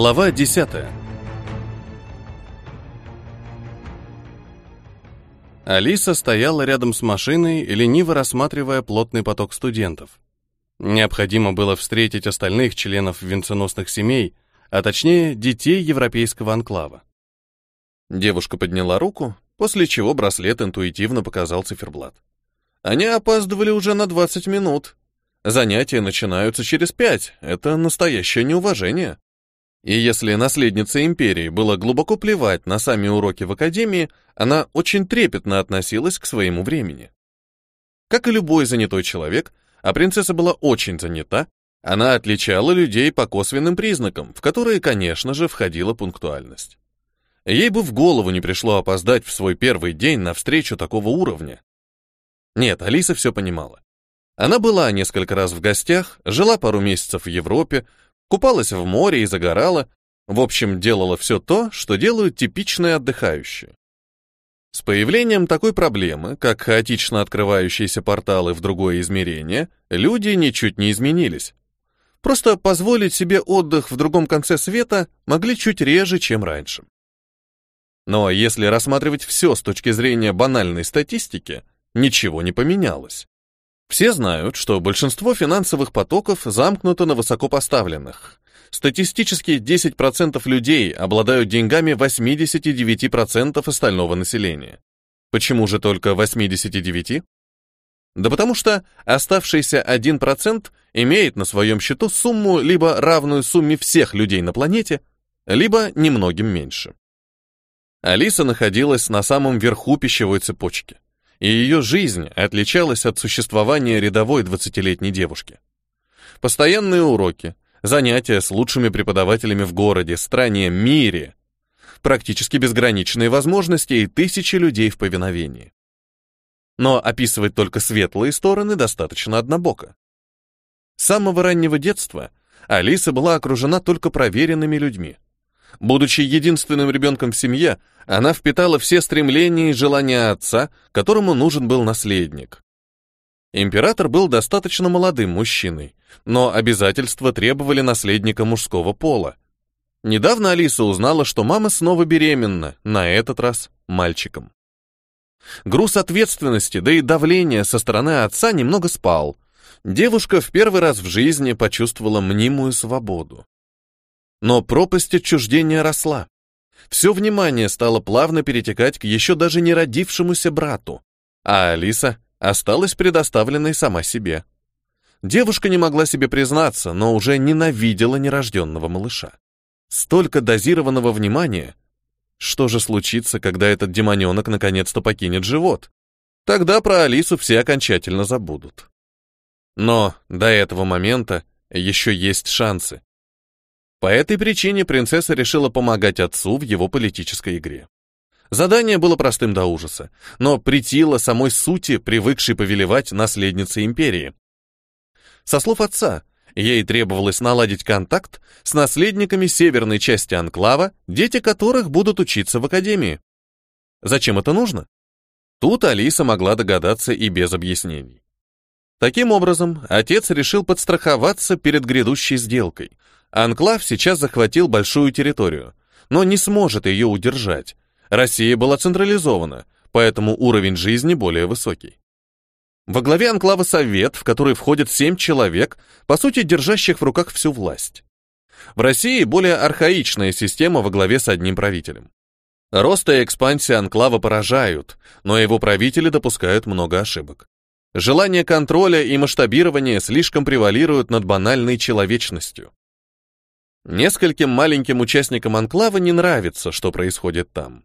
Глава 10. Алиса стояла рядом с машиной, лениво рассматривая плотный поток студентов. Необходимо было встретить остальных членов венценосных семей, а точнее детей европейского анклава. Девушка подняла руку, после чего браслет интуитивно показал циферблат. Они опаздывали уже на 20 минут. Занятия начинаются через пять. Это настоящее неуважение. И если наследнице империи было глубоко плевать на сами уроки в академии, она очень трепетно относилась к своему времени. Как и любой занятой человек, а принцесса была очень занята, она отличала людей по косвенным признакам, в которые, конечно же, входила пунктуальность. Ей бы в голову не пришло опоздать в свой первый день на встречу такого уровня. Нет, Алиса все понимала. Она была несколько раз в гостях, жила пару месяцев в Европе, купалась в море и загорала, в общем, делала все то, что делают типичные отдыхающие. С появлением такой проблемы, как хаотично открывающиеся порталы в другое измерение, люди ничуть не изменились. Просто позволить себе отдых в другом конце света могли чуть реже, чем раньше. Но если рассматривать все с точки зрения банальной статистики, ничего не поменялось. Все знают, что большинство финансовых потоков замкнуто на высокопоставленных. Статистически 10% людей обладают деньгами 89% остального населения. Почему же только 89? Да потому что оставшийся 1% имеет на своем счету сумму либо равную сумме всех людей на планете, либо немногим меньше. Алиса находилась на самом верху пищевой цепочки и ее жизнь отличалась от существования рядовой двадцатилетней девушки. Постоянные уроки, занятия с лучшими преподавателями в городе, стране, мире, практически безграничные возможности и тысячи людей в повиновении. Но описывать только светлые стороны достаточно однобоко. С самого раннего детства Алиса была окружена только проверенными людьми — Будучи единственным ребенком в семье, она впитала все стремления и желания отца, которому нужен был наследник. Император был достаточно молодым мужчиной, но обязательства требовали наследника мужского пола. Недавно Алиса узнала, что мама снова беременна, на этот раз мальчиком. Груз ответственности, да и давления со стороны отца немного спал. Девушка в первый раз в жизни почувствовала мнимую свободу. Но пропасть отчуждения росла. Все внимание стало плавно перетекать к еще даже не родившемуся брату, а Алиса осталась предоставленной сама себе. Девушка не могла себе признаться, но уже ненавидела нерожденного малыша. Столько дозированного внимания. Что же случится, когда этот демоненок наконец-то покинет живот? Тогда про Алису все окончательно забудут. Но до этого момента еще есть шансы. По этой причине принцесса решила помогать отцу в его политической игре. Задание было простым до ужаса, но притило самой сути, привыкшей повелевать наследнице империи. Со слов отца, ей требовалось наладить контакт с наследниками северной части анклава, дети которых будут учиться в академии. Зачем это нужно? Тут Алиса могла догадаться и без объяснений. Таким образом, отец решил подстраховаться перед грядущей сделкой, Анклав сейчас захватил большую территорию, но не сможет ее удержать. Россия была централизована, поэтому уровень жизни более высокий. Во главе анклава совет, в который входят семь человек, по сути, держащих в руках всю власть. В России более архаичная система во главе с одним правителем. Рост и экспансия анклава поражают, но его правители допускают много ошибок. Желание контроля и масштабирования слишком превалируют над банальной человечностью. Нескольким маленьким участникам анклава не нравится, что происходит там.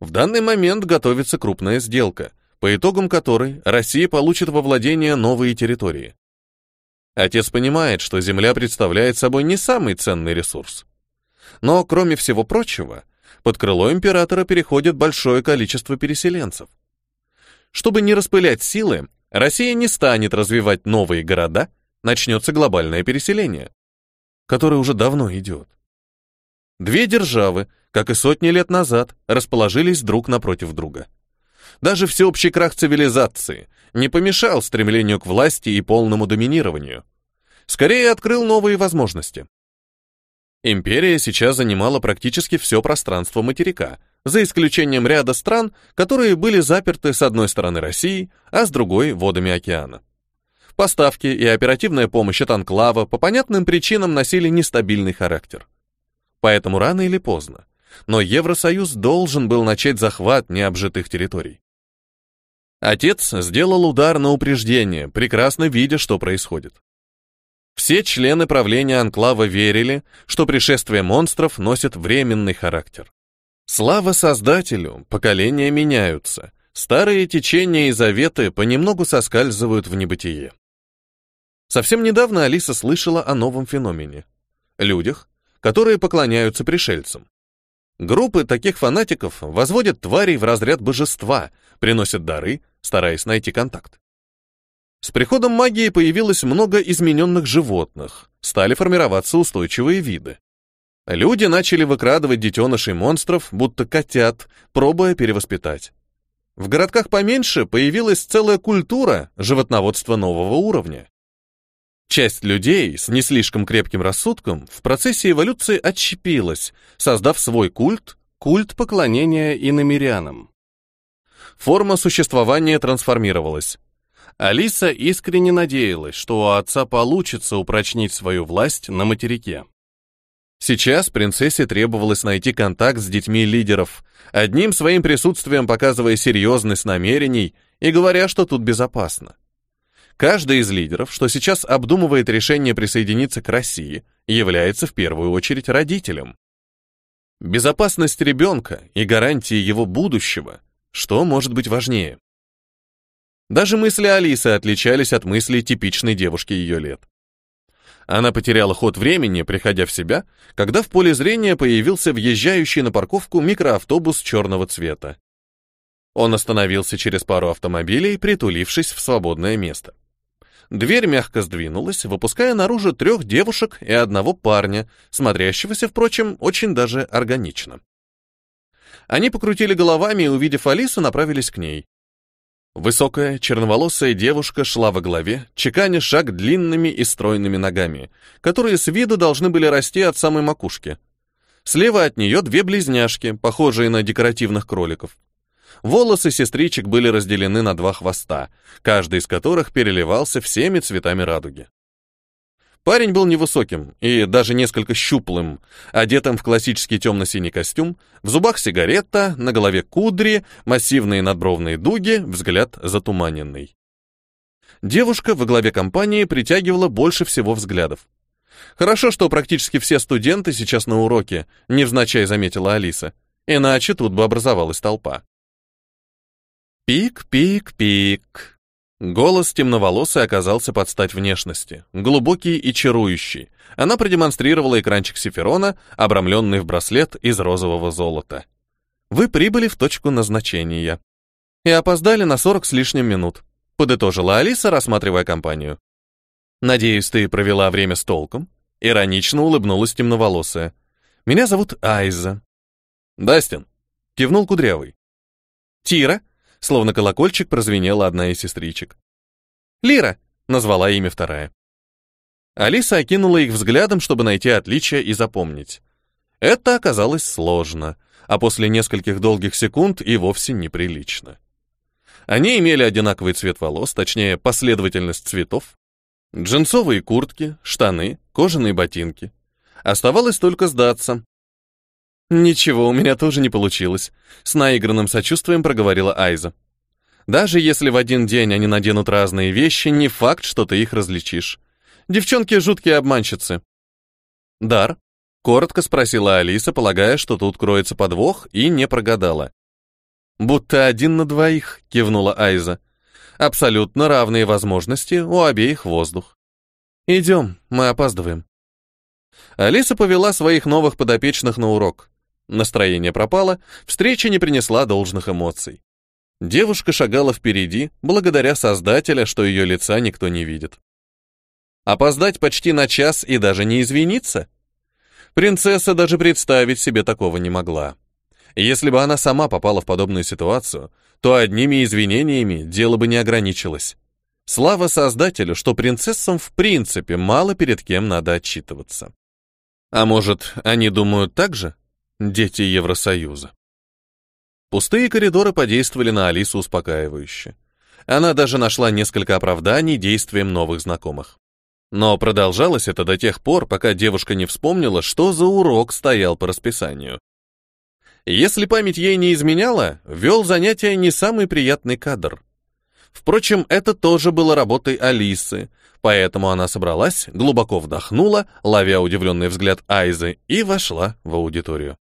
В данный момент готовится крупная сделка, по итогам которой Россия получит во владение новые территории. Отец понимает, что земля представляет собой не самый ценный ресурс. Но, кроме всего прочего, под крыло императора переходит большое количество переселенцев. Чтобы не распылять силы, Россия не станет развивать новые города, начнется глобальное переселение который уже давно идет. Две державы, как и сотни лет назад, расположились друг напротив друга. Даже всеобщий крах цивилизации не помешал стремлению к власти и полному доминированию. Скорее открыл новые возможности. Империя сейчас занимала практически все пространство материка, за исключением ряда стран, которые были заперты с одной стороны России, а с другой — водами океана. Поставки и оперативная помощь от Анклава по понятным причинам носили нестабильный характер. Поэтому рано или поздно, но Евросоюз должен был начать захват необжитых территорий. Отец сделал удар на упреждение, прекрасно видя, что происходит. Все члены правления Анклава верили, что пришествие монстров носит временный характер. Слава Создателю, поколения меняются, старые течения и заветы понемногу соскальзывают в небытие. Совсем недавно Алиса слышала о новом феномене — людях, которые поклоняются пришельцам. Группы таких фанатиков возводят тварей в разряд божества, приносят дары, стараясь найти контакт. С приходом магии появилось много измененных животных, стали формироваться устойчивые виды. Люди начали выкрадывать детенышей монстров, будто котят, пробуя перевоспитать. В городках поменьше появилась целая культура животноводства нового уровня. Часть людей с не слишком крепким рассудком в процессе эволюции отщепилась, создав свой культ, культ поклонения иномирянам. Форма существования трансформировалась. Алиса искренне надеялась, что у отца получится упрочнить свою власть на материке. Сейчас принцессе требовалось найти контакт с детьми лидеров, одним своим присутствием показывая серьезность намерений и говоря, что тут безопасно. Каждый из лидеров, что сейчас обдумывает решение присоединиться к России, является в первую очередь родителем. Безопасность ребенка и гарантии его будущего, что может быть важнее? Даже мысли Алисы отличались от мыслей типичной девушки ее лет. Она потеряла ход времени, приходя в себя, когда в поле зрения появился въезжающий на парковку микроавтобус черного цвета. Он остановился через пару автомобилей, притулившись в свободное место. Дверь мягко сдвинулась, выпуская наружу трех девушек и одного парня, смотрящегося, впрочем, очень даже органично. Они покрутили головами и, увидев Алису, направились к ней. Высокая, черноволосая девушка шла во главе, чеканя шаг длинными и стройными ногами, которые с виду должны были расти от самой макушки. Слева от нее две близняшки, похожие на декоративных кроликов. Волосы сестричек были разделены на два хвоста, каждый из которых переливался всеми цветами радуги. Парень был невысоким и даже несколько щуплым, одетым в классический темно-синий костюм, в зубах сигарета, на голове кудри, массивные надбровные дуги, взгляд затуманенный. Девушка во главе компании притягивала больше всего взглядов. Хорошо, что практически все студенты сейчас на уроке, невзначай заметила Алиса, иначе тут бы образовалась толпа. Пик, пик, пик. Голос темноволосый оказался под стать внешности, глубокий и чарующий. Она продемонстрировала экранчик Сиферона, обрамленный в браслет из розового золота. Вы прибыли в точку назначения. И опоздали на 40 с лишним минут, подытожила Алиса, рассматривая компанию. Надеюсь, ты провела время с толком? Иронично улыбнулась темноволосая. Меня зовут Айза. Дастин. Кивнул Кудрявый. Тира. Словно колокольчик прозвенела одна из сестричек. «Лира!» — назвала имя вторая. Алиса окинула их взглядом, чтобы найти отличия и запомнить. Это оказалось сложно, а после нескольких долгих секунд и вовсе неприлично. Они имели одинаковый цвет волос, точнее, последовательность цветов, джинсовые куртки, штаны, кожаные ботинки. Оставалось только сдаться. «Ничего, у меня тоже не получилось», — с наигранным сочувствием проговорила Айза. «Даже если в один день они наденут разные вещи, не факт, что ты их различишь. Девчонки жуткие обманщицы». «Дар?» — коротко спросила Алиса, полагая, что тут кроется подвох, и не прогадала. «Будто один на двоих», — кивнула Айза. «Абсолютно равные возможности, у обеих воздух. Идем, мы опаздываем». Алиса повела своих новых подопечных на урок. Настроение пропало, встреча не принесла должных эмоций. Девушка шагала впереди, благодаря Создателя, что ее лица никто не видит. Опоздать почти на час и даже не извиниться? Принцесса даже представить себе такого не могла. Если бы она сама попала в подобную ситуацию, то одними извинениями дело бы не ограничилось. Слава Создателю, что принцессам в принципе мало перед кем надо отчитываться. А может, они думают так же? Дети Евросоюза. Пустые коридоры подействовали на Алису успокаивающе. Она даже нашла несколько оправданий действиям новых знакомых. Но продолжалось это до тех пор, пока девушка не вспомнила, что за урок стоял по расписанию. Если память ей не изменяла, вел занятие не самый приятный кадр. Впрочем, это тоже было работой Алисы, поэтому она собралась, глубоко вдохнула, ловя удивленный взгляд Айзы, и вошла в аудиторию.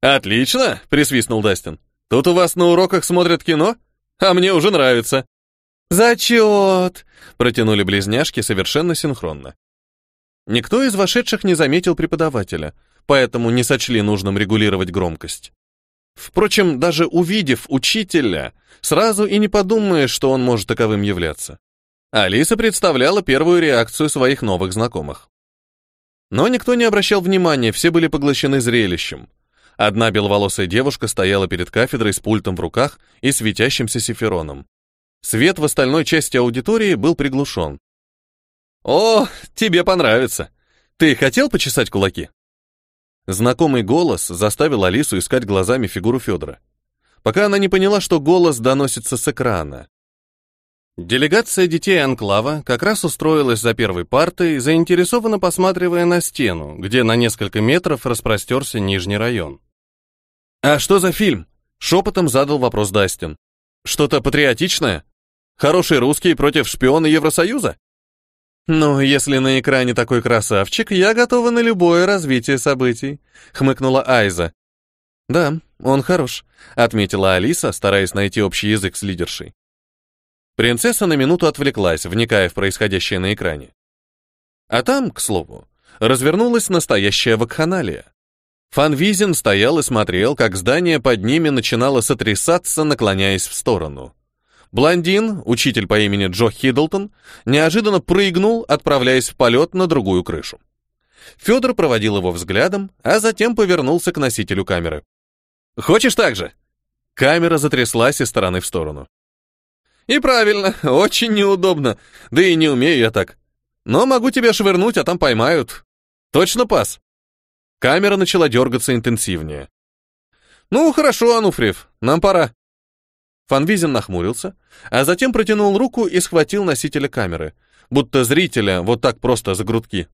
«Отлично!» — присвистнул Дастин. «Тут у вас на уроках смотрят кино? А мне уже нравится!» «Зачет!» — протянули близняшки совершенно синхронно. Никто из вошедших не заметил преподавателя, поэтому не сочли нужным регулировать громкость. Впрочем, даже увидев учителя, сразу и не подумаешь, что он может таковым являться. Алиса представляла первую реакцию своих новых знакомых. Но никто не обращал внимания, все были поглощены зрелищем. Одна беловолосая девушка стояла перед кафедрой с пультом в руках и светящимся сифероном. Свет в остальной части аудитории был приглушен. «О, тебе понравится! Ты хотел почесать кулаки?» Знакомый голос заставил Алису искать глазами фигуру Федора. Пока она не поняла, что голос доносится с экрана. Делегация детей Анклава как раз устроилась за первой партой, заинтересованно посматривая на стену, где на несколько метров распростерся нижний район. «А что за фильм?» — шепотом задал вопрос Дастин. «Что-то патриотичное?» Хороший русский против шпиона Евросоюза? Ну, если на экране такой красавчик, я готова на любое развитие событий, хмыкнула Айза. Да, он хорош, отметила Алиса, стараясь найти общий язык с лидершей. Принцесса на минуту отвлеклась, вникая в происходящее на экране. А там, к слову, развернулась настоящая вакханалия. Фанвизин стоял и смотрел, как здание под ними начинало сотрясаться, наклоняясь в сторону. Блондин, учитель по имени Джо Хиддлтон, неожиданно прыгнул, отправляясь в полет на другую крышу. Федор проводил его взглядом, а затем повернулся к носителю камеры. «Хочешь так же?» Камера затряслась из стороны в сторону. «И правильно, очень неудобно, да и не умею я так. Но могу тебя швырнуть, а там поймают. Точно пас?» Камера начала дергаться интенсивнее. «Ну, хорошо, Ануфриев, нам пора». Фанвизин нахмурился, а затем протянул руку и схватил носителя камеры, будто зрителя вот так просто за грудки.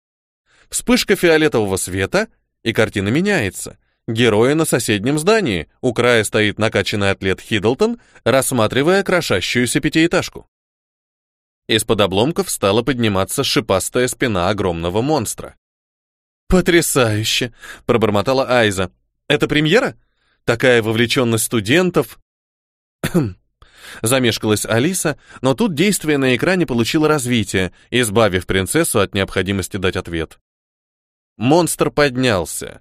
Вспышка фиолетового света, и картина меняется. Герои на соседнем здании, у края стоит накачанный атлет Хиддлтон, рассматривая крошащуюся пятиэтажку. Из-под обломков стала подниматься шипастая спина огромного монстра. «Потрясающе!» — пробормотала Айза. «Это премьера? Такая вовлеченность студентов, Замешкалась Алиса, но тут действие на экране получило развитие, избавив принцессу от необходимости дать ответ. Монстр поднялся.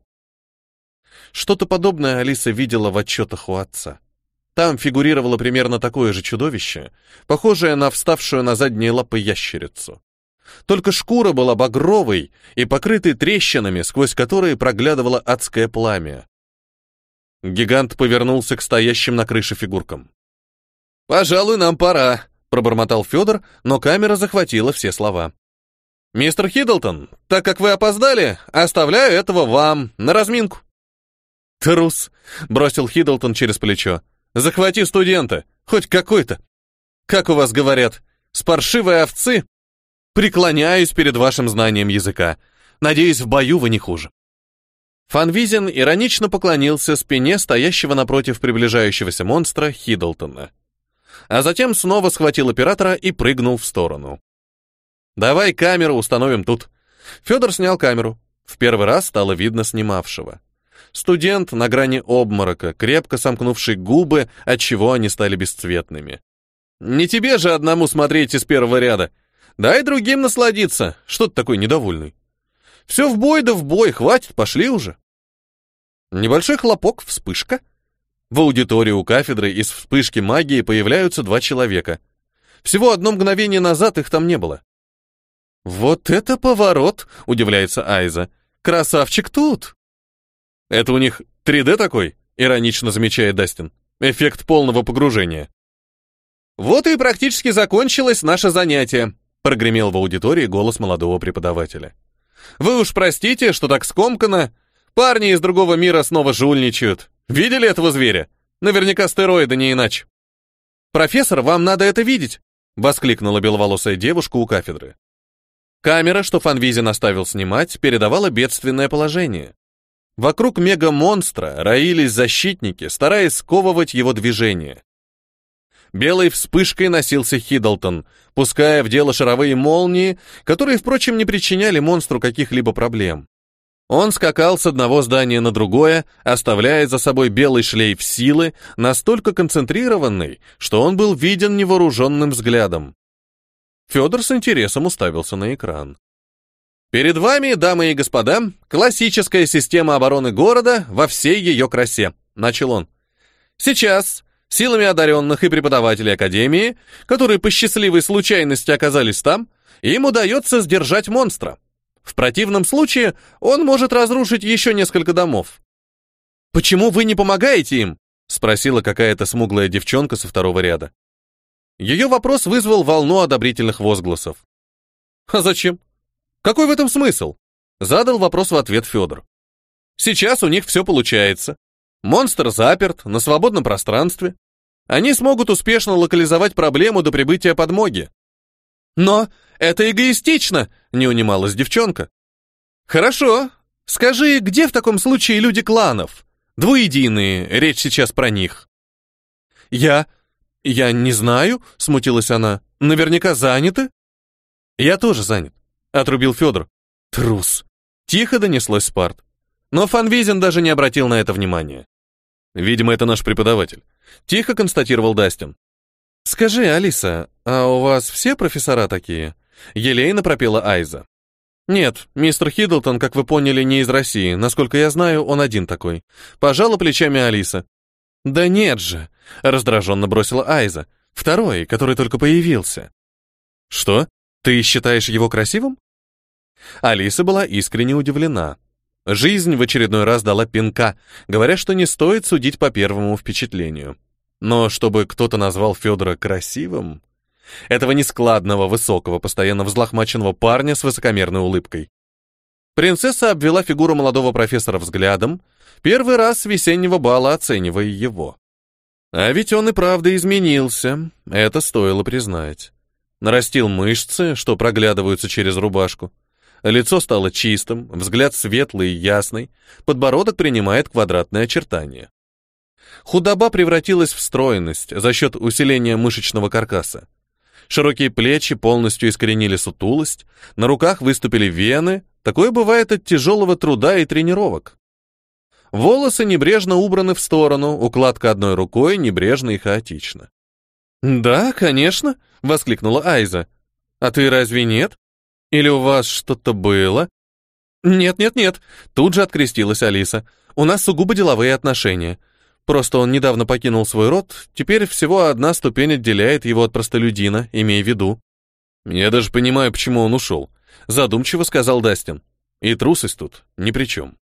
Что-то подобное Алиса видела в отчетах у отца. Там фигурировало примерно такое же чудовище, похожее на вставшую на задние лапы ящерицу. Только шкура была багровой и покрытой трещинами, сквозь которые проглядывало адское пламя. Гигант повернулся к стоящим на крыше фигуркам. «Пожалуй, нам пора», — пробормотал Федор, но камера захватила все слова. «Мистер Хиддлтон, так как вы опоздали, оставляю этого вам на разминку». «Трус», — бросил Хиддлтон через плечо. «Захвати студента, хоть какой-то. Как у вас говорят, с паршивой овцы? Преклоняюсь перед вашим знанием языка. Надеюсь, в бою вы не хуже». Фанвизин иронично поклонился спине стоящего напротив приближающегося монстра Хиддлтона а затем снова схватил оператора и прыгнул в сторону. «Давай камеру установим тут». Федор снял камеру. В первый раз стало видно снимавшего. Студент на грани обморока, крепко сомкнувший губы, отчего они стали бесцветными. «Не тебе же одному смотреть из первого ряда. Дай другим насладиться. Что ты такой недовольный?» «Все в бой да в бой, хватит, пошли уже». Небольшой хлопок, вспышка — в аудитории у кафедры из вспышки магии появляются два человека. Всего одно мгновение назад их там не было. «Вот это поворот!» — удивляется Айза. «Красавчик тут!» «Это у них 3D такой?» — иронично замечает Дастин. «Эффект полного погружения». «Вот и практически закончилось наше занятие», — прогремел в аудитории голос молодого преподавателя. Вы уж простите, что так скомкано. Парни из другого мира снова жульничают. Видели этого зверя? Наверняка стероиды не иначе. «Профессор, вам надо это видеть!» — воскликнула беловолосая девушка у кафедры. Камера, что Фанвизин оставил снимать, передавала бедственное положение. Вокруг мега-монстра роились защитники, стараясь сковывать его движение. Белой вспышкой носился Хиддлтон, пуская в дело шаровые молнии, которые, впрочем, не причиняли монстру каких-либо проблем. Он скакал с одного здания на другое, оставляя за собой белый шлейф силы, настолько концентрированный, что он был виден невооруженным взглядом. Федор с интересом уставился на экран. Перед вами, дамы и господа, классическая система обороны города во всей ее красе, начал он. Сейчас силами одаренных и преподавателей Академии, которые по счастливой случайности оказались там, им удается сдержать монстра. В противном случае он может разрушить еще несколько домов. «Почему вы не помогаете им?» — спросила какая-то смуглая девчонка со второго ряда. Ее вопрос вызвал волну одобрительных возгласов. «А зачем? Какой в этом смысл?» — задал вопрос в ответ Федор. «Сейчас у них все получается. Монстр заперт на свободном пространстве. Они смогут успешно локализовать проблему до прибытия подмоги. Но это эгоистично, не унималась девчонка. Хорошо. Скажи, где в таком случае люди кланов? Двуединые, речь сейчас про них. Я... я не знаю, смутилась она. Наверняка заняты? Я тоже занят, отрубил Федор. Трус. Тихо донеслось Спарт. Но Фанвизин даже не обратил на это внимания. Видимо, это наш преподаватель. Тихо констатировал Дастин. «Скажи, Алиса, а у вас все профессора такие?» Елейно пропела Айза. «Нет, мистер Хиддлтон, как вы поняли, не из России. Насколько я знаю, он один такой». Пожала плечами Алиса. «Да нет же!» — раздраженно бросила Айза. «Второй, который только появился». «Что? Ты считаешь его красивым?» Алиса была искренне удивлена. Жизнь в очередной раз дала пинка, говоря, что не стоит судить по первому впечатлению. Но чтобы кто-то назвал Федора красивым... Этого нескладного, высокого, постоянно взлохмаченного парня с высокомерной улыбкой. Принцесса обвела фигуру молодого профессора взглядом, первый раз с весеннего бала оценивая его. А ведь он и правда изменился, это стоило признать. Нарастил мышцы, что проглядываются через рубашку. Лицо стало чистым, взгляд светлый и ясный, подбородок принимает квадратные очертания. Худоба превратилась в стройность за счет усиления мышечного каркаса. Широкие плечи полностью искоренили сутулость, на руках выступили вены, такое бывает от тяжелого труда и тренировок. Волосы небрежно убраны в сторону, укладка одной рукой небрежно и хаотично. «Да, конечно», — воскликнула Айза. «А ты разве нет? Или у вас что-то было?» «Нет-нет-нет», — тут же открестилась Алиса. «У нас сугубо деловые отношения. Просто он недавно покинул свой род, теперь всего одна ступень отделяет его от простолюдина, имея в виду. Я даже понимаю, почему он ушел. Задумчиво сказал Дастин. И трусость тут ни при чем.